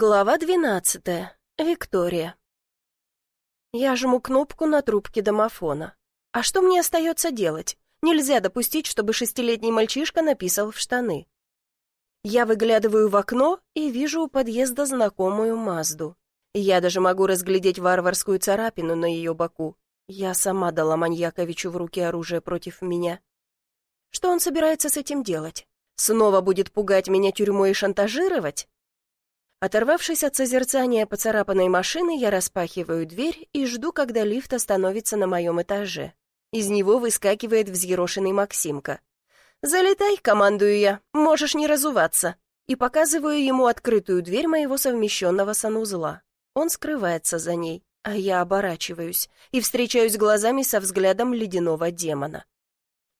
Глава двенадцатая. Виктория. Я жму кнопку на трубке домофона. А что мне остается делать? Нельзя допустить, чтобы шестилетний мальчишка написал в штаны. Я выглядываю в окно и вижу у подъезда знакомую Мазду. Я даже могу разглядеть варварскую царапину на ее боку. Я сама дала маньяковичу в руки оружие против меня. Что он собирается с этим делать? Снова будет пугать меня тюрьмой и шантажировать? Оторвавшись от созерцания поцарапанной машины, я распахиваю дверь и жду, когда лифт остановится на моем этаже. Из него выскакивает взъерошенный Максимка. «Залетай», — командую я, — «можешь не разуваться». И показываю ему открытую дверь моего совмещенного санузла. Он скрывается за ней, а я оборачиваюсь и встречаюсь глазами со взглядом ледяного демона.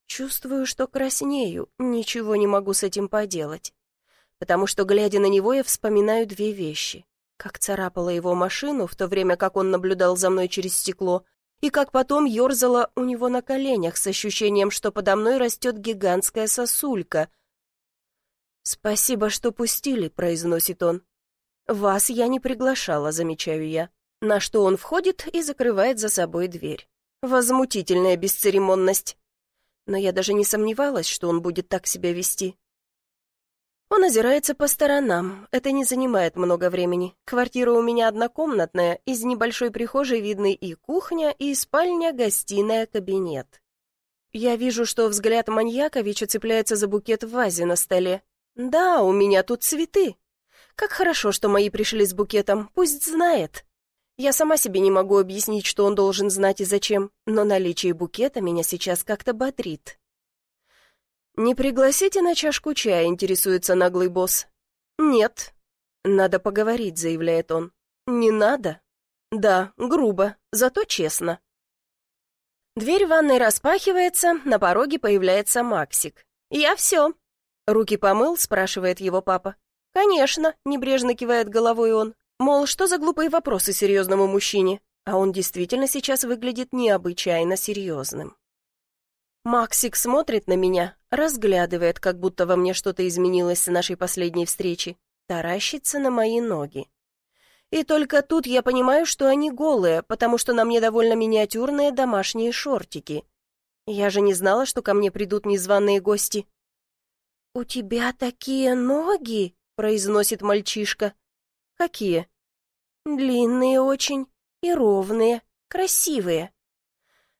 Чувствую, что краснею, ничего не могу с этим поделать потому что, глядя на него, я вспоминаю две вещи. Как царапала его машину, в то время как он наблюдал за мной через стекло, и как потом ерзала у него на коленях с ощущением, что подо мной растет гигантская сосулька. «Спасибо, что пустили», — произносит он. «Вас я не приглашала», — замечаю я. На что он входит и закрывает за собой дверь. Возмутительная бесцеремонность. Но я даже не сомневалась, что он будет так себя вести. Он озирается по сторонам. Это не занимает много времени. Квартира у меня однокомнатная, из небольшой прихожей видны и кухня, и спальня, гостиная, кабинет. Я вижу, что взгляд маньяковича цепляется за букет в вазе на столе. Да, у меня тут цветы. Как хорошо, что мои пришли с букетом, пусть знает. Я сама себе не могу объяснить, что он должен знать и зачем, но наличие букета меня сейчас как-то бодрит. «Не пригласите на чашку чая?» — интересуется наглый босс. «Нет». «Надо поговорить», — заявляет он. «Не надо?» «Да, грубо, зато честно». Дверь ванной распахивается, на пороге появляется Максик. «Я все». «Руки помыл?» — спрашивает его папа. «Конечно», — небрежно кивает головой он. Мол, что за глупые вопросы серьезному мужчине? А он действительно сейчас выглядит необычайно серьезным. Максик смотрит на меня, разглядывает, как будто во мне что-то изменилось с нашей последней встречи, таращится на мои ноги. И только тут я понимаю, что они голые, потому что на мне довольно миниатюрные домашние шортики. Я же не знала, что ко мне придут незваные гости. «У тебя такие ноги?» — произносит мальчишка. «Какие?» «Длинные очень и ровные, красивые».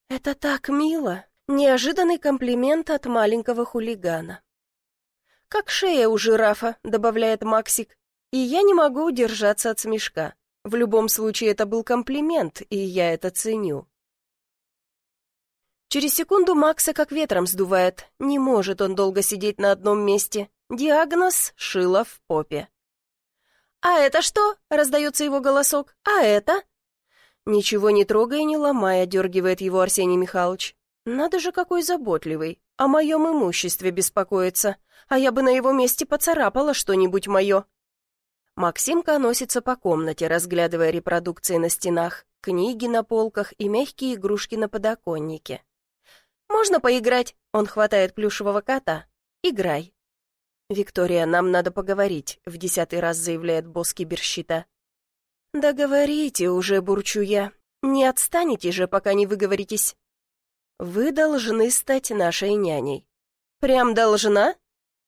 «Это так мило, Неожиданный комплимент от маленького хулигана. «Как шея у жирафа», — добавляет Максик, и я не могу удержаться от смешка. В любом случае, это был комплимент, и я это ценю. Через секунду Макса как ветром сдувает. Не может он долго сидеть на одном месте. Диагноз — шило в попе. «А это что?» — раздается его голосок. «А это?» Ничего не трогая и не ломая, дергивает его Арсений Михайлович. Надо же, какой заботливый. О моем имуществе беспокоится. А я бы на его месте поцарапала что-нибудь мое. Максимка носится по комнате, разглядывая репродукции на стенах, книги на полках и мягкие игрушки на подоконнике. «Можно поиграть?» Он хватает плюшевого кота. «Играй». «Виктория, нам надо поговорить», — в десятый раз заявляет босс киберщита. «Да говорите уже, бурчу я. Не отстанете же, пока не выговоритесь». Вы должны стать нашей няней. Прям должна?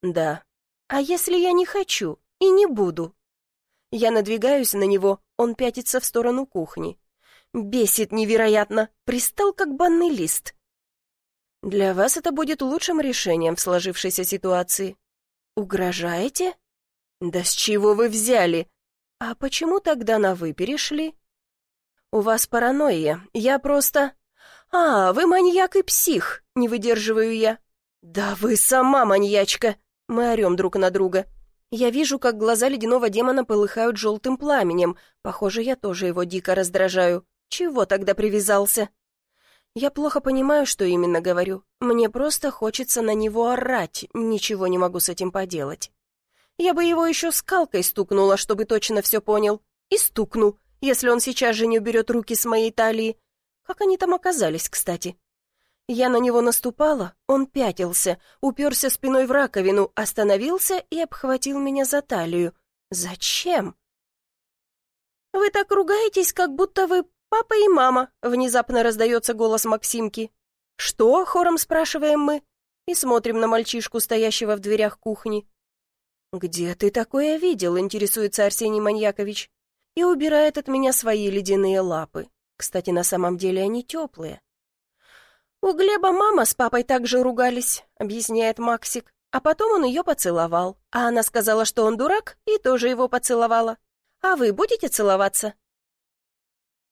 Да. А если я не хочу и не буду? Я надвигаюсь на него, он пятится в сторону кухни. Бесит невероятно, пристал как банный лист. Для вас это будет лучшим решением в сложившейся ситуации. Угрожаете? Да с чего вы взяли? А почему тогда на «вы» перешли? У вас паранойя, я просто... «А, вы маньяк и псих!» — не выдерживаю я. «Да вы сама маньячка!» — мы орем друг на друга. Я вижу, как глаза ледяного демона полыхают желтым пламенем. Похоже, я тоже его дико раздражаю. Чего тогда привязался? Я плохо понимаю, что именно говорю. Мне просто хочется на него орать, ничего не могу с этим поделать. Я бы его еще скалкой стукнула, чтобы точно все понял. И стукну, если он сейчас же не уберет руки с моей талии. Как они там оказались, кстати? Я на него наступала, он пятился, уперся спиной в раковину, остановился и обхватил меня за талию. Зачем? «Вы так ругаетесь, как будто вы папа и мама», — внезапно раздается голос Максимки. «Что?» — хором спрашиваем мы и смотрим на мальчишку, стоящего в дверях кухни. «Где ты такое видел?» — интересуется Арсений Маньякович. И убирает от меня свои ледяные лапы. Кстати, на самом деле они теплые. «У Глеба мама с папой также ругались», — объясняет Максик. А потом он ее поцеловал. А она сказала, что он дурак, и тоже его поцеловала. «А вы будете целоваться?»